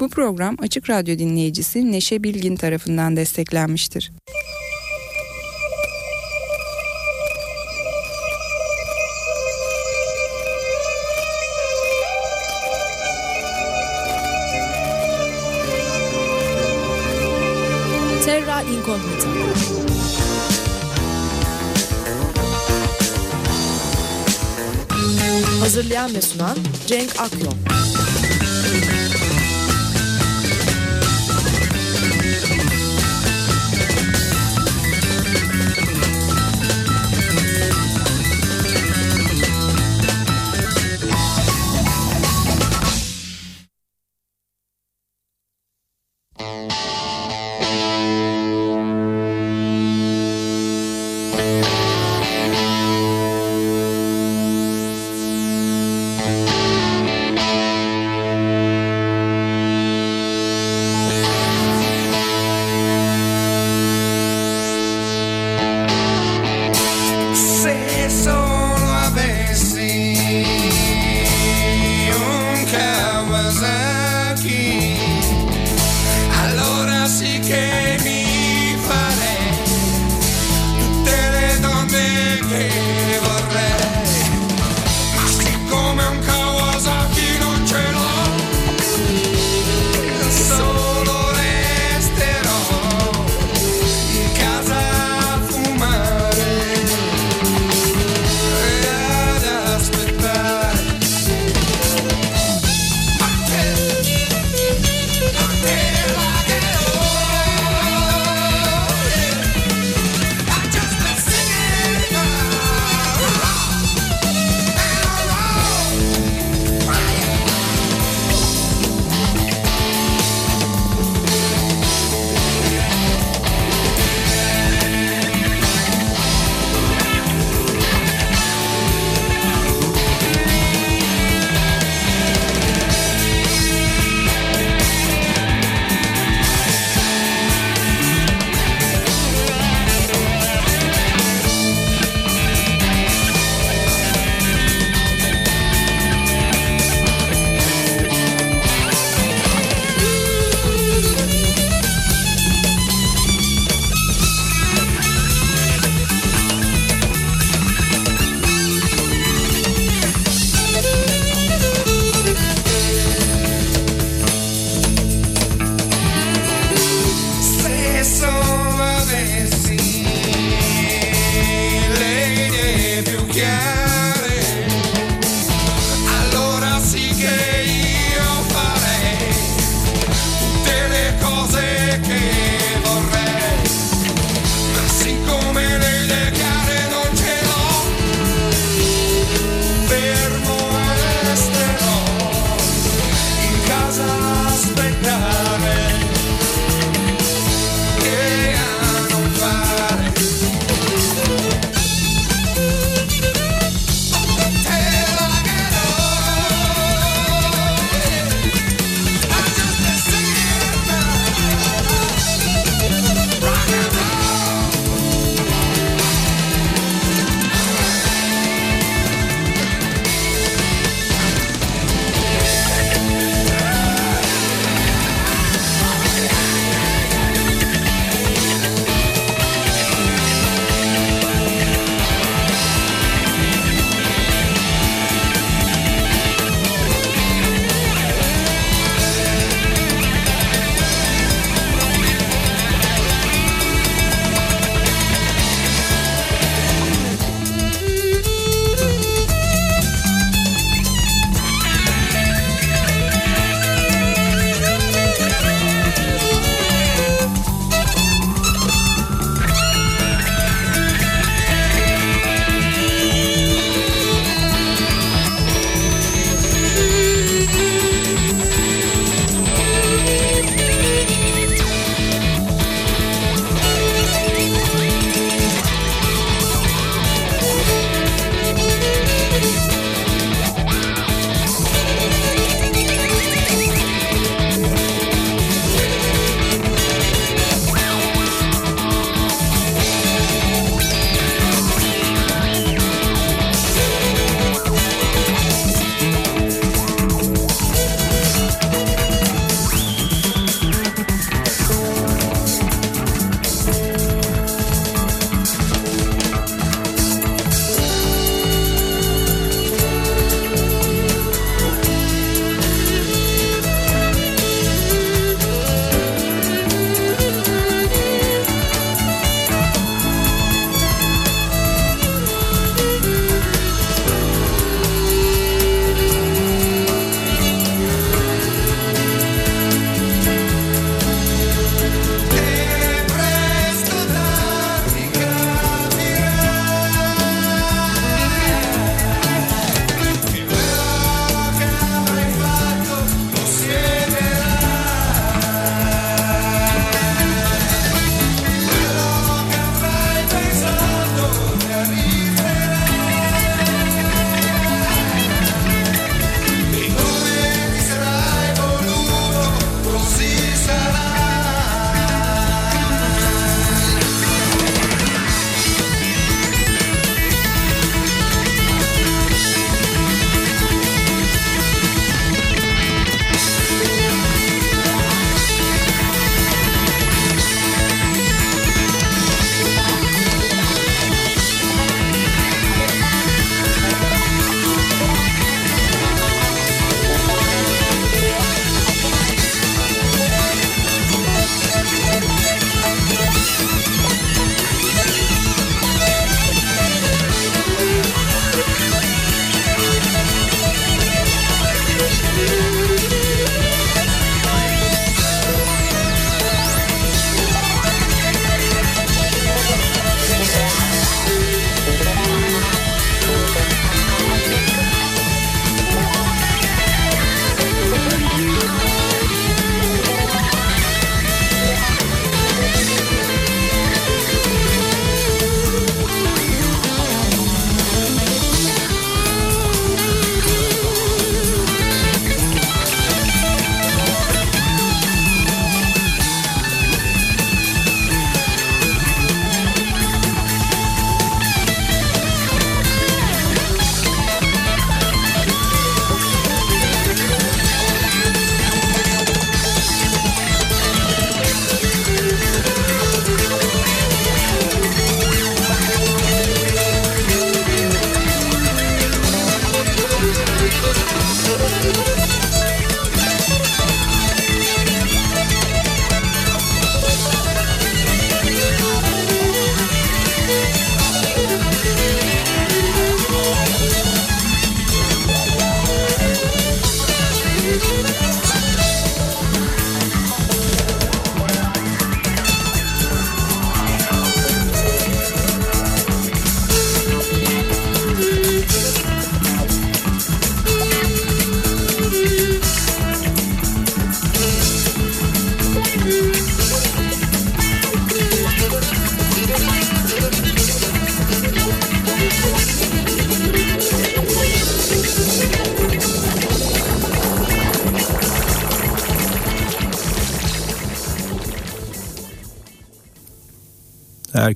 Bu program Açık Radyo dinleyicisi Neşe Bilgin tarafından desteklenmiştir. Terra Incognita Hazırlayan ve sunan Cenk Akyol rock and roll.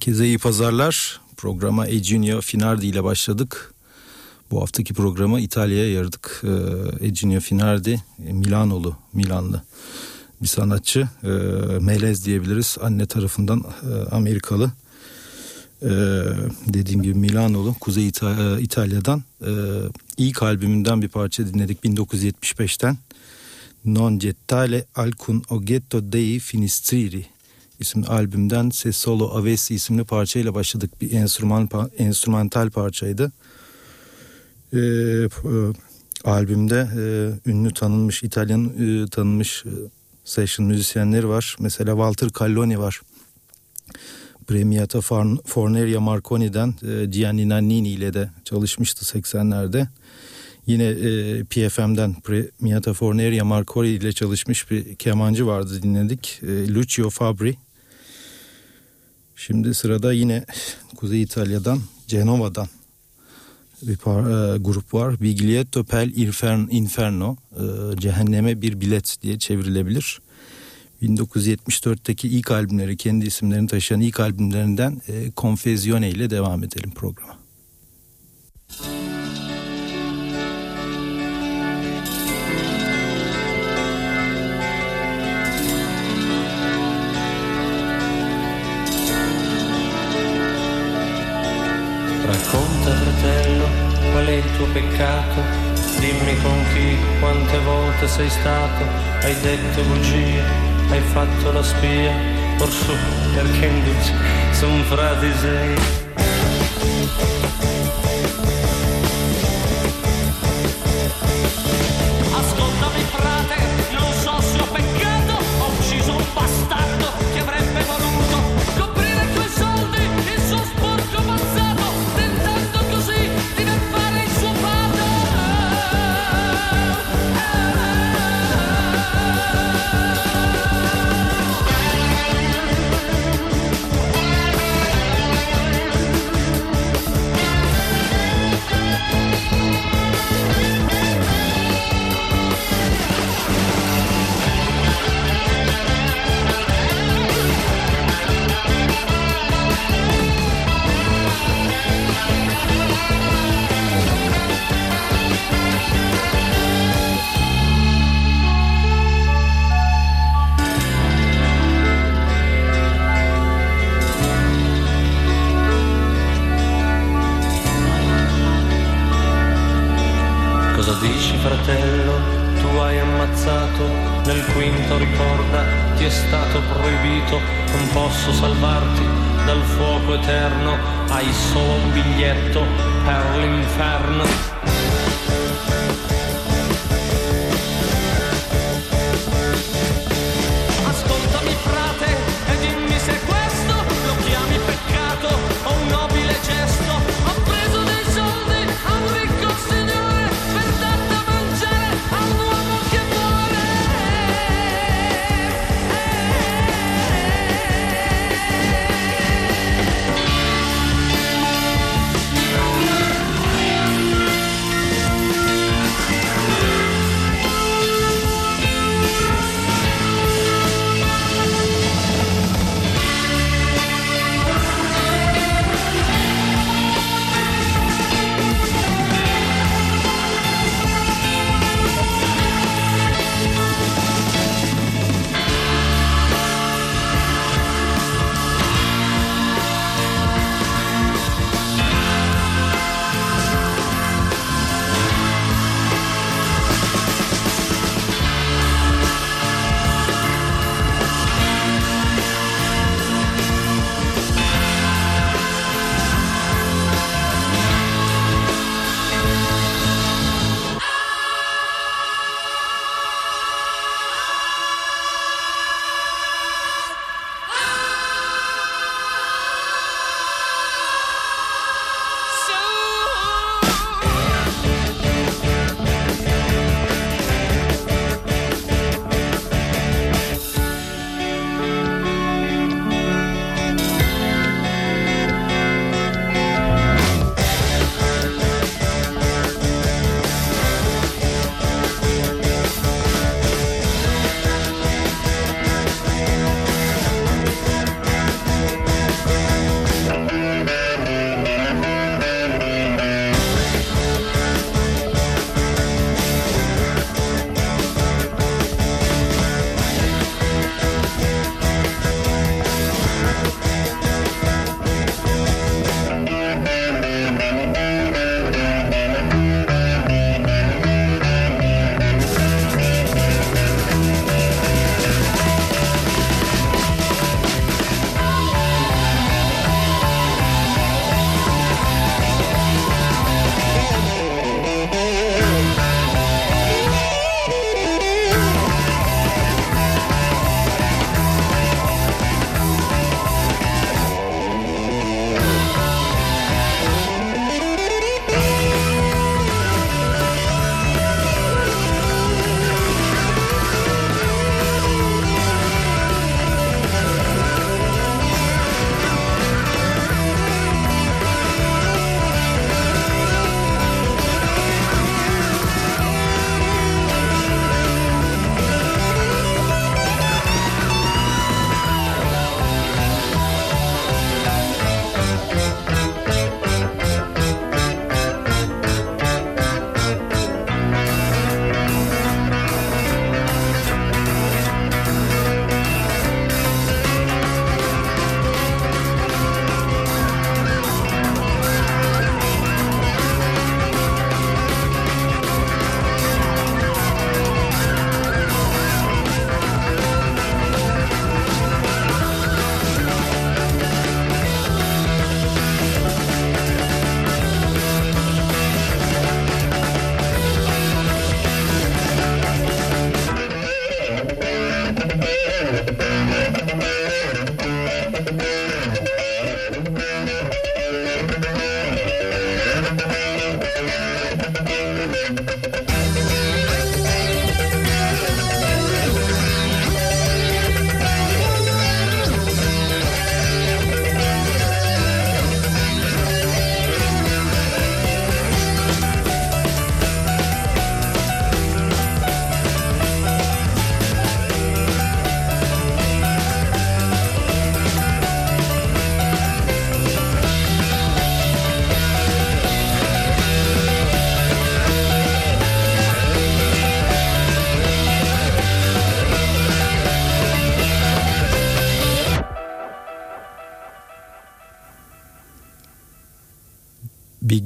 Herkese iyi pazarlar. Programa Eginio Finardi ile başladık. Bu haftaki programı İtalya'ya yaradık. Ee, Eginio Finardi Milanolu, Milanlı bir sanatçı. Ee, Melez diyebiliriz. Anne tarafından e, Amerikalı. Ee, dediğim gibi Milanolu, Kuzey e, İtalya'dan. Ee, ilk albümünden bir parça dinledik 1975'ten. Non gettale alcun oggetto dei finistri isimli albümden Ses Solo Avesi isimli parçayla başladık. Bir enstrüman enstrümantal parçaydı. Ee, e, albümde e, ünlü tanınmış İtalyan e, tanınmış e, session müzisyenleri var. Mesela Walter Calloni var. Premiata Forneria Marconi'den e, Gianni Nannini ile de çalışmıştı 80'lerde. Yine e, PFM'den Premiata Forneria Marconi ile çalışmış bir kemancı vardı dinledik. E, Lucio Fabri. Şimdi sırada yine Kuzey İtalya'dan Cenova'dan bir par, e, grup var. Biglietto pel Inferno, e, cehenneme bir bilet diye çevrilebilir. 1974'teki ilk albümleri, kendi isimlerini taşıyan ilk albümlerinden e, Confessione ile devam edelim programa. Racconta fratello qual è il tuo peccato, dimmi con chi, quante volte sei stato, hai detto bugie, hai fatto la spia, orsù perché induci, son frati sei.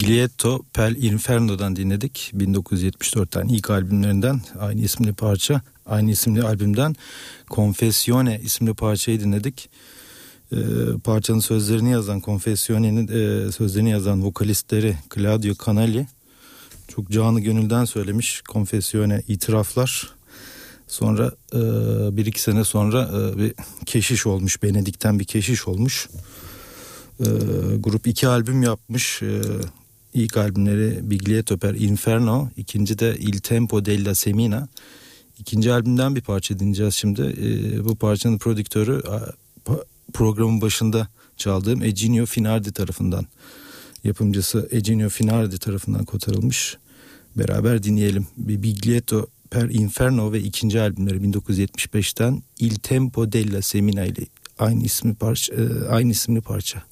Biglietto per Inferno'dan dinledik. 1974'ten ilk albümlerinden aynı isimli parça. Aynı isimli albümden Confessione isimli parçayı dinledik. Ee, parçanın sözlerini yazan Confessione'nin e, sözlerini yazan vokalistleri Claudio Canali çok canı gönülden söylemiş Confessione itiraflar. Sonra e, bir iki sene sonra e, bir keşiş olmuş Benedik'ten bir keşiş olmuş. E, grup iki albüm yapmış. E, ilk albümleri Biglietto per Inferno, ikinci de Il Tempo della Semina. İkinci albümden bir parça dinleyeceğiz şimdi. E, bu parçanın prodüktörü programın başında çaldığım Eginio Finardi tarafından yapımcısı Eginio Finardi tarafından kotarılmış. Beraber dinleyelim. Bir Biglietto per Inferno ve ikinci albümleri 1975'ten Il Tempo della Semina ile aynı ismi parça aynı isimli parça.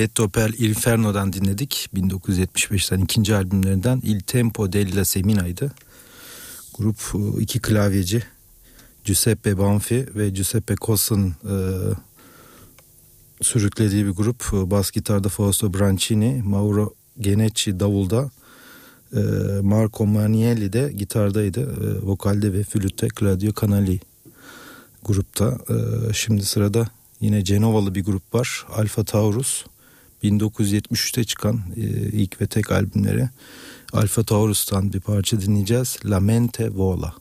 Biglietto per Inferno'dan dinledik. 1975'ten ikinci albümlerinden Il Tempo della Semina'ydı. Grup e, iki klavyeci Giuseppe Banfi ve Giuseppe Cossa'nın e, sürüklediği bir grup. E, bas gitarda Fausto Brancini, Mauro Genecci davulda, e, Marco Manielli de gitardaydı. E, vokalde ve flütte Claudio Canali grupta. E, şimdi sırada yine Cenovalı bir grup var. Alfa Taurus. 1973'te çıkan e, ilk ve tek albümleri. Alfa Taurus'tan bir parça dinleyeceğiz. La Mente Vola.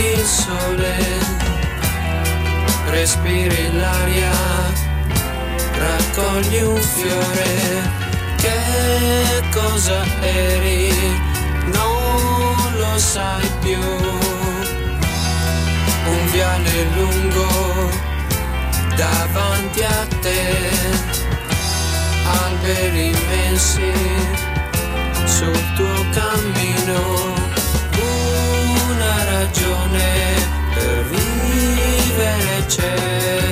Il sole, respiri l'aria, raccogli un fiore, che cosa eri, non lo sai più, un viale lungo davanti a te, alberi immensi sul tuo cammino pune pe rivele cer.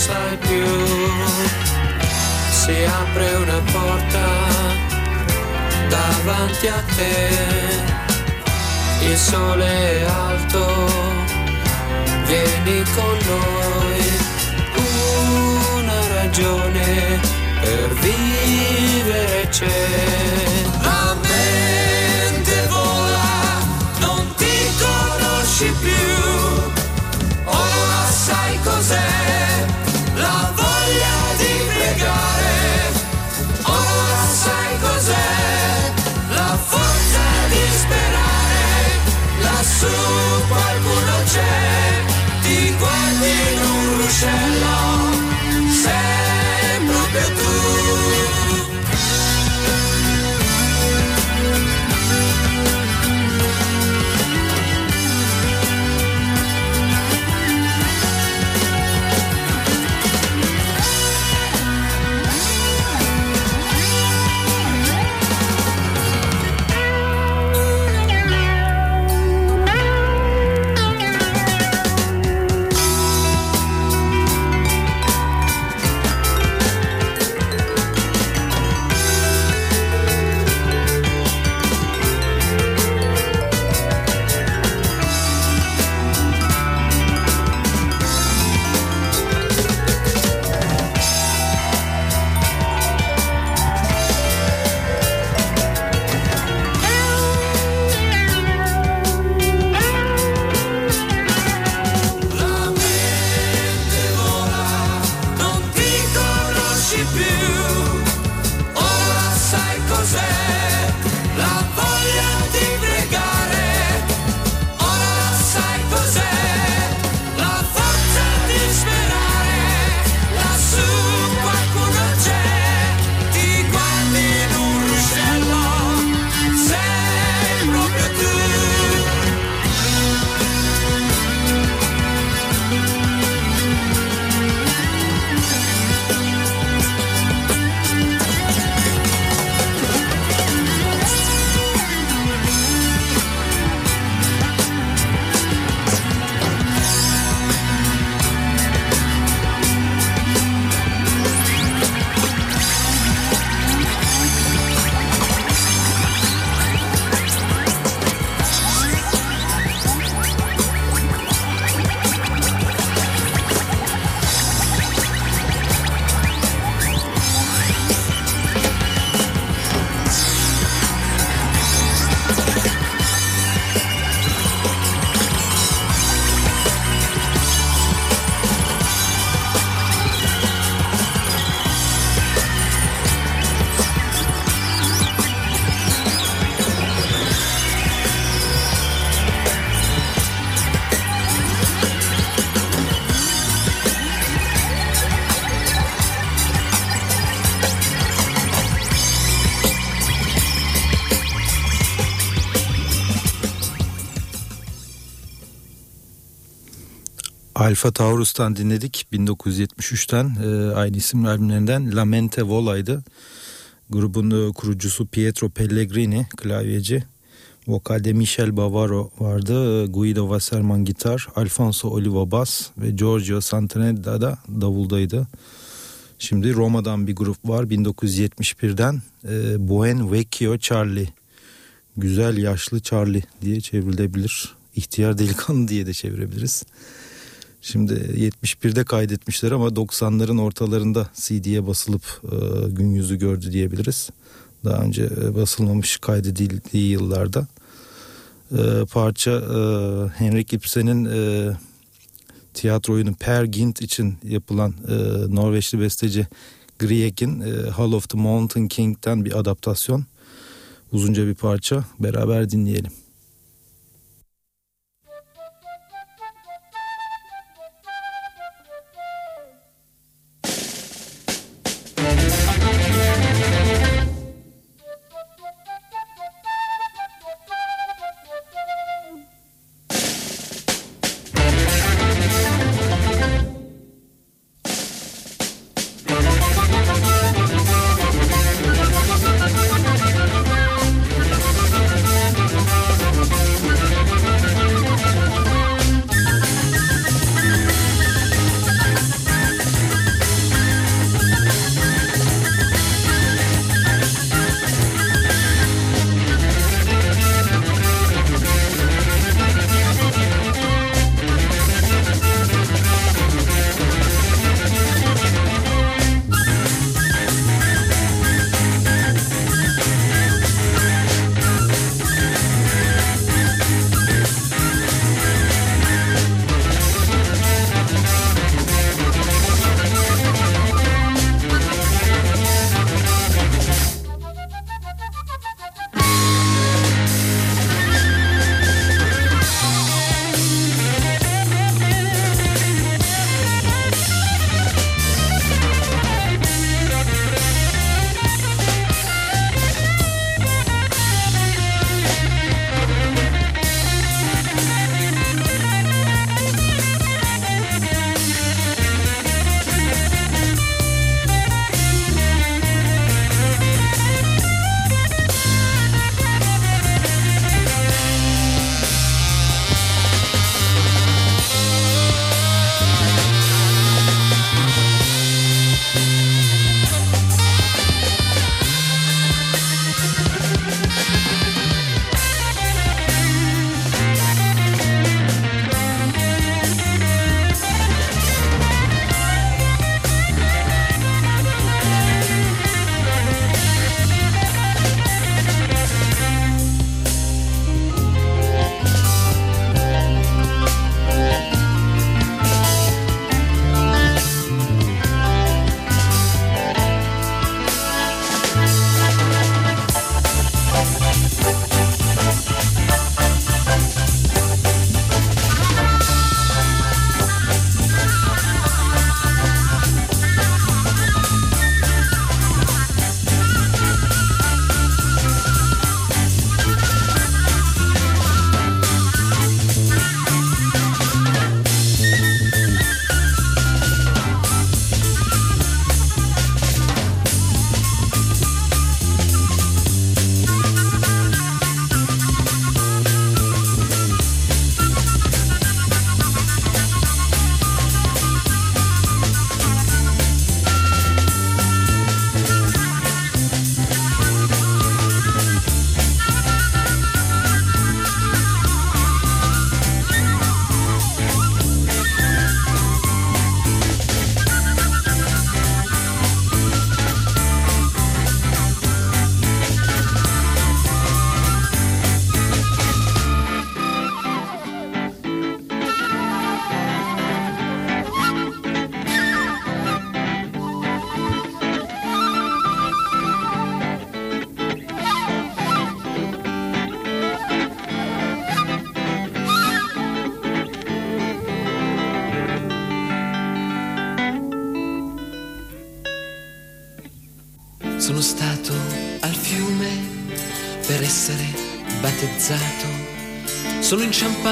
Sai più. Si apre una porta davanti a te. Il sole è alto vieni con noi, una ragione per vivere c'è. La mente vola, non ti conosci più, lassù qualcuno c'è, ti guardi in un ruscello, Alfa Taurus'tan dinledik 1973'ten e, aynı isimli albümlerinden Lamente Vola'ydı. Grubun e, kurucusu Pietro Pellegrini klavyeci. Vokalde Michel Bavaro vardı. e, Guido Wasserman gitar, Alfonso Oliva bas ve Giorgio Santanella da davuldaydı. Şimdi Roma'dan bir grup var 1971'den e, Buen Vecchio Charlie. Güzel yaşlı Charlie diye çevrilebilir. İhtiyar delikanlı diye de çevirebiliriz. Şimdi 71'de kaydetmişler ama 90'ların ortalarında CD'ye basılıp e, gün yüzü gördü diyebiliriz. Daha önce e, basılmamış kaydedildiği yıllarda. E, parça e, Henrik Ibsen'in e, tiyatro oyunu Per Gynt için yapılan e, Norveçli besteci Grieg'in e, Hall of the Mountain King'den bir adaptasyon. Uzunca bir parça. Beraber dinleyelim.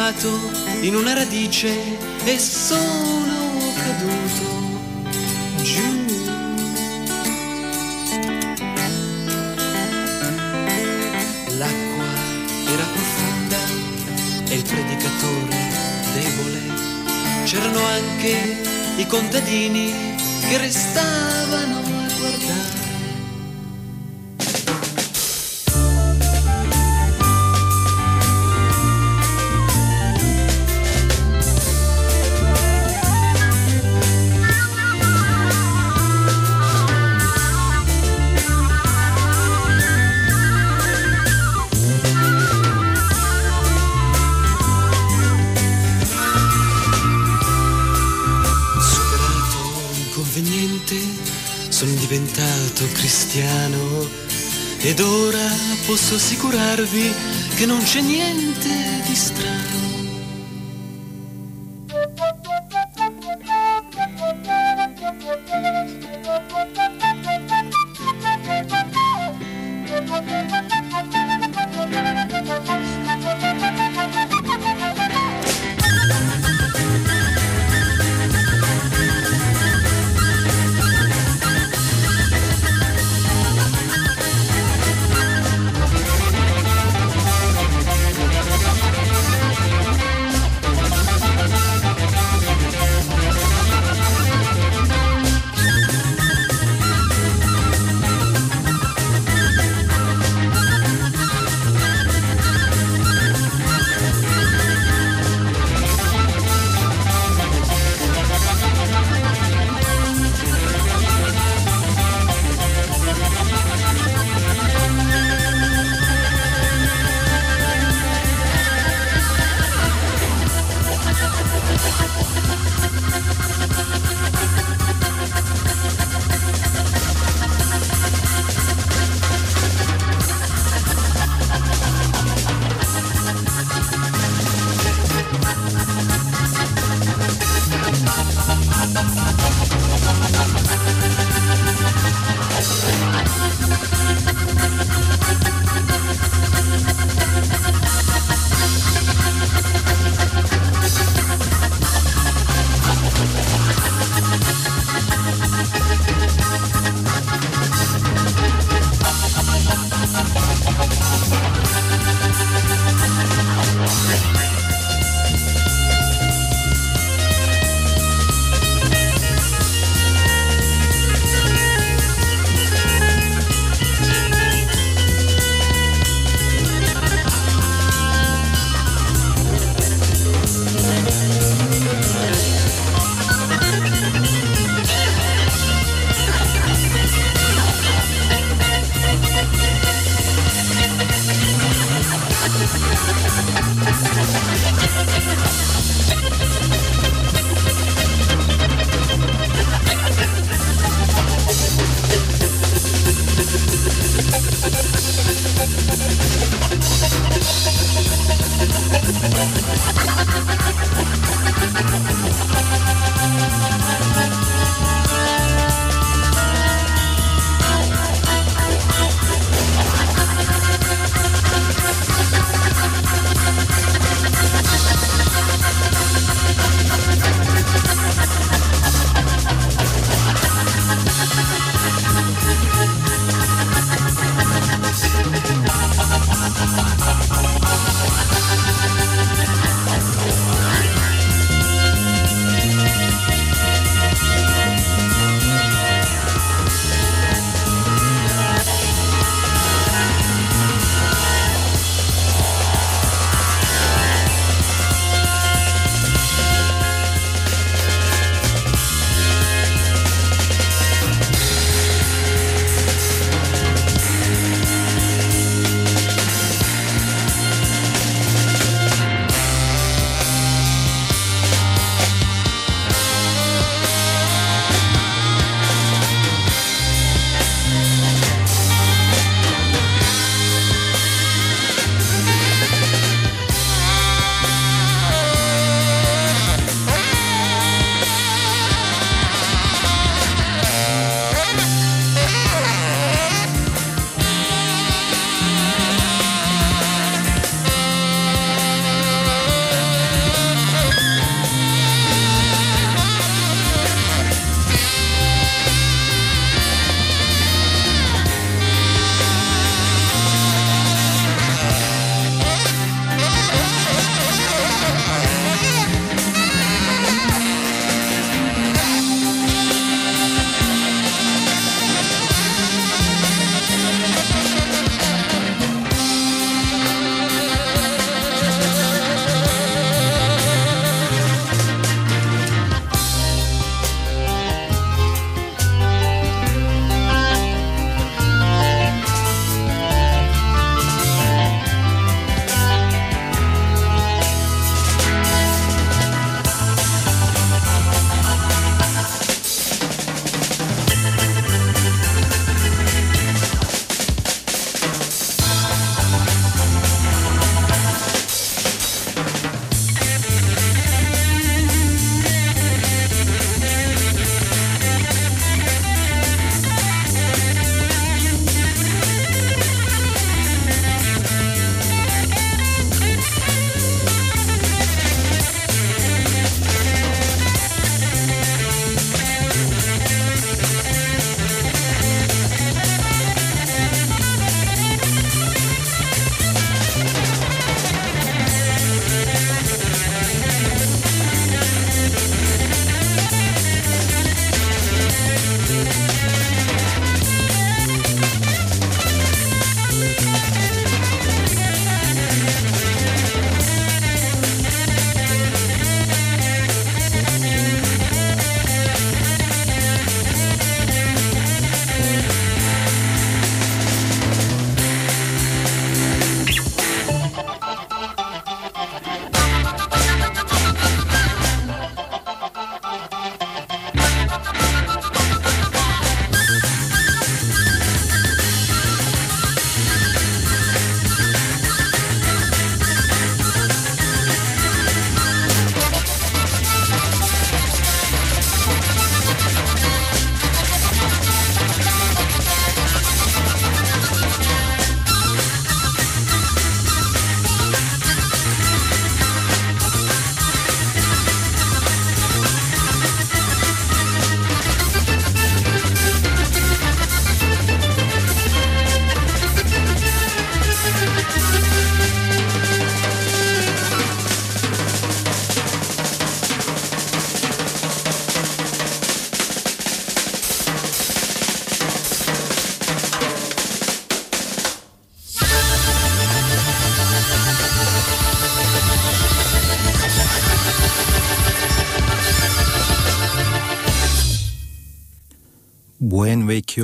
Inciampato in una radice e sono caduto giù. L'acqua era profonda e il predicatore debole. C'erano anche i contadini che restavano ed ora posso assicurarvi che non c'è niente di strano.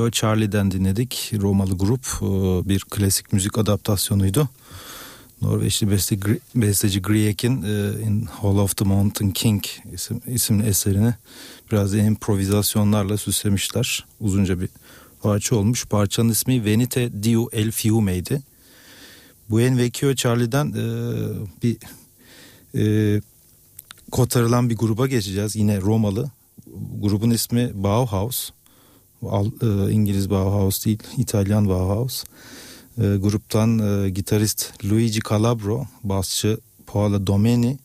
Vecchio Charlie'den dinledik. Romalı grup e, bir klasik müzik adaptasyonuydu. Norveçli beste, besteci Grieg'in e, In Hall of the Mountain King isim, isimli eserini biraz da improvizasyonlarla süslemişler. Uzunca bir parça olmuş. Parçanın ismi Venite Dio El Fiume'ydi. Buen Vecchio Charlie'den e, bir e, kotarılan bir gruba geçeceğiz. Yine Romalı. Grubun ismi Bauhaus. E, İngiliz Bauhaus değil, İtalyan Bauhaus. E, gruptan e, gitarist Luigi Calabro, basçı Paolo Domeni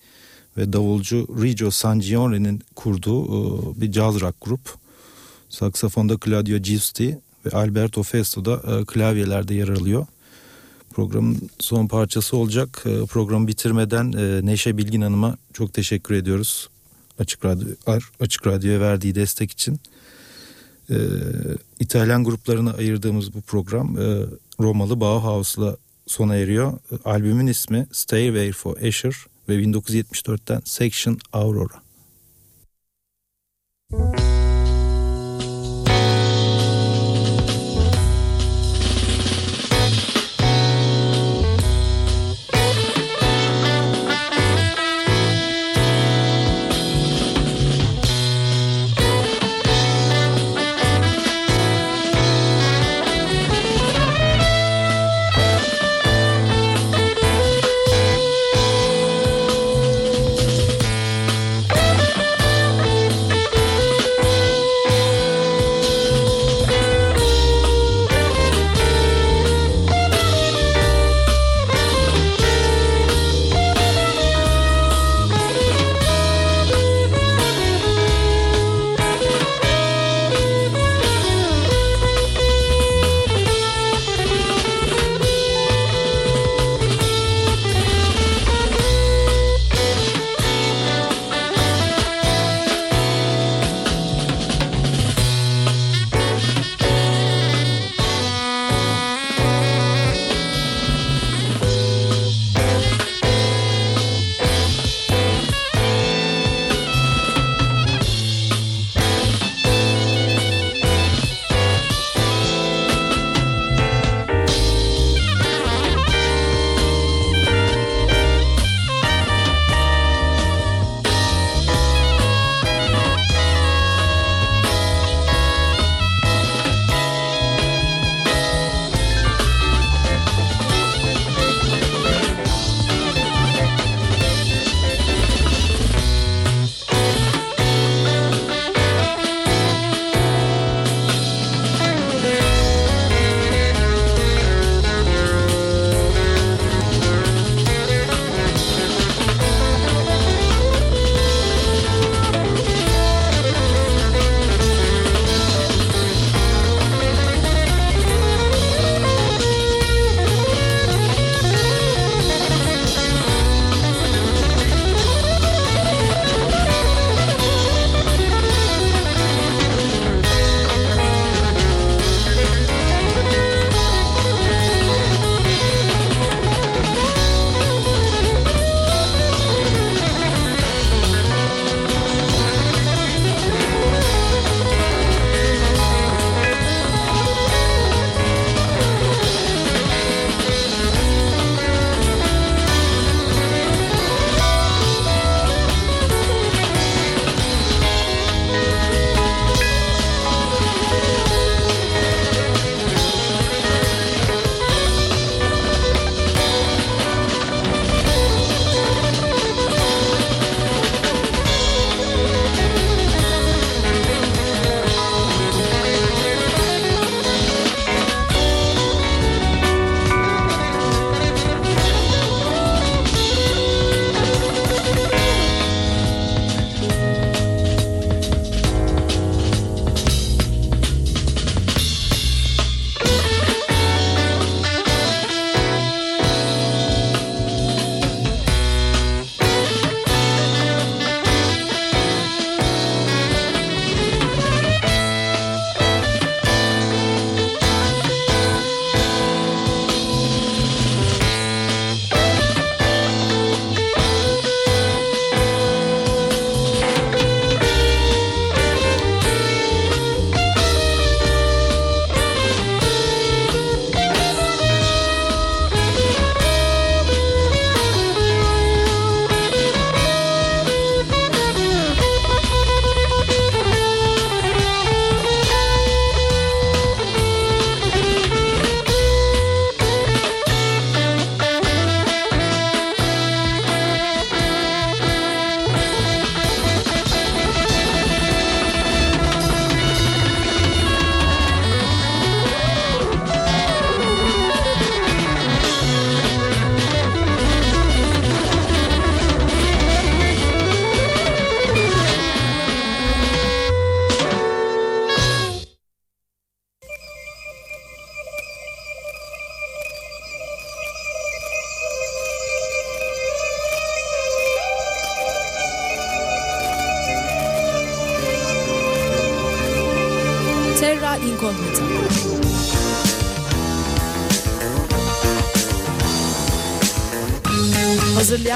ve davulcu Rijo Sangione'nin kurduğu e, bir jazz rock grup. Saksafonda Claudio Giusti ve Alberto Festo da klavyelerde yer alıyor. Programın son parçası olacak. E, programı bitirmeden Neşe Bilgin Hanım'a çok teşekkür ediyoruz. Açık Radyo Açık Radyo'ya verdiği destek için. E, İtalyan gruplarına ayırdığımız bu program e, Romalı Bauhaus'la sona eriyor. Albümün ismi Stairway for Asher ve 1974'ten Section Aurora.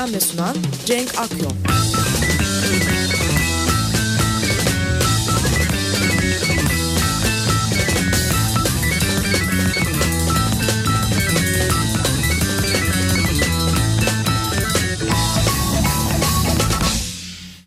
Hazırlayan ve sunan Cenk Akyon.